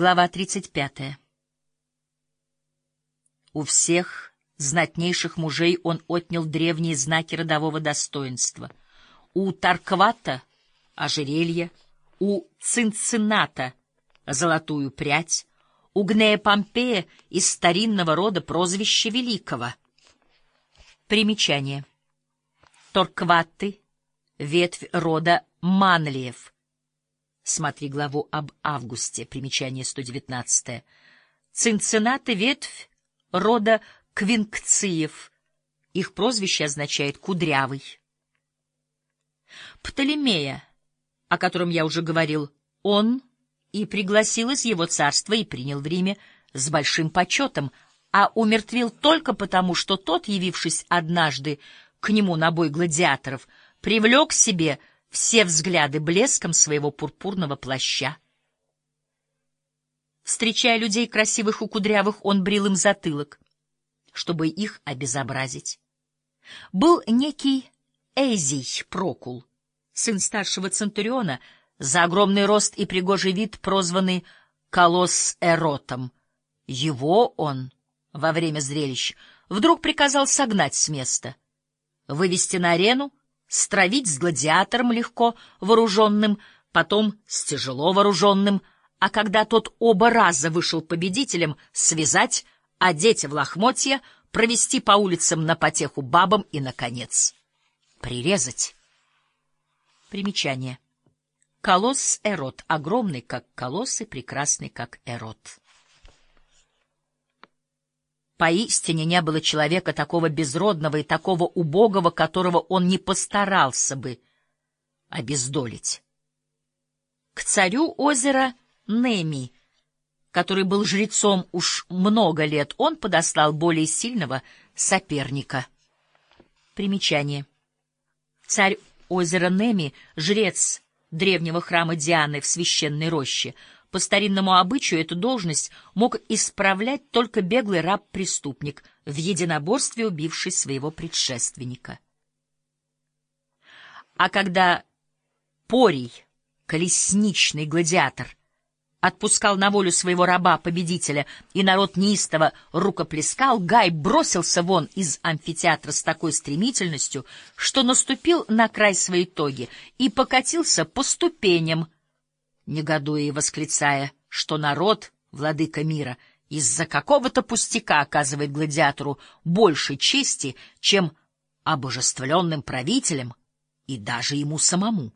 Глава 35. У всех знатнейших мужей он отнял древние знаки родового достоинства. У Тарквата — ожерелье, у Цинцината — золотую прядь, у Гнея Помпея из старинного рода прозвище Великого. Примечание. Торкваты — ветвь рода Манлиев — Смотри главу об августе, примечание 119. Цинциннаты — ветвь рода Квинкциев. Их прозвище означает «кудрявый». Птолемея, о котором я уже говорил, он и пригласил из его царства и принял в Риме с большим почетом, а умертвил только потому, что тот, явившись однажды к нему на бой гладиаторов, привлек к себе все взгляды блеском своего пурпурного плаща. Встречая людей красивых и кудрявых, он брил им затылок, чтобы их обезобразить. Был некий Эзий Прокул, сын старшего Центуриона, за огромный рост и пригожий вид, прозванный Колосс Эротом. Его он во время зрелищ вдруг приказал согнать с места, вывести на арену стравить с гладиатором легко вооруженным, потом с тяжело вооруженным, а когда тот оба раза вышел победителем, связать, одеть в лохмотья, провести по улицам на потеху бабам и, наконец, прирезать. Примечание. Колосс Эрот, огромный, как колосс, и прекрасный, как Эрот. Поистине не было человека такого безродного и такого убогого, которого он не постарался бы обездолить. К царю озера Неми, который был жрецом уж много лет, он подослал более сильного соперника. Примечание. Царь озера Неми, жрец древнего храма Дианы в священной роще — по старинному обычаю эту должность мог исправлять только беглый раб-преступник, в единоборстве убивший своего предшественника. А когда Порий, колесничный гладиатор, отпускал на волю своего раба-победителя, и народ неистово рукоплескал, Гай бросился вон из амфитеатра с такой стремительностью, что наступил на край своей тоги и покатился по ступеням, негодуя и восклицая, что народ, владыка мира, из-за какого-то пустяка оказывает гладиатору больше чести, чем обожествленным правителям и даже ему самому.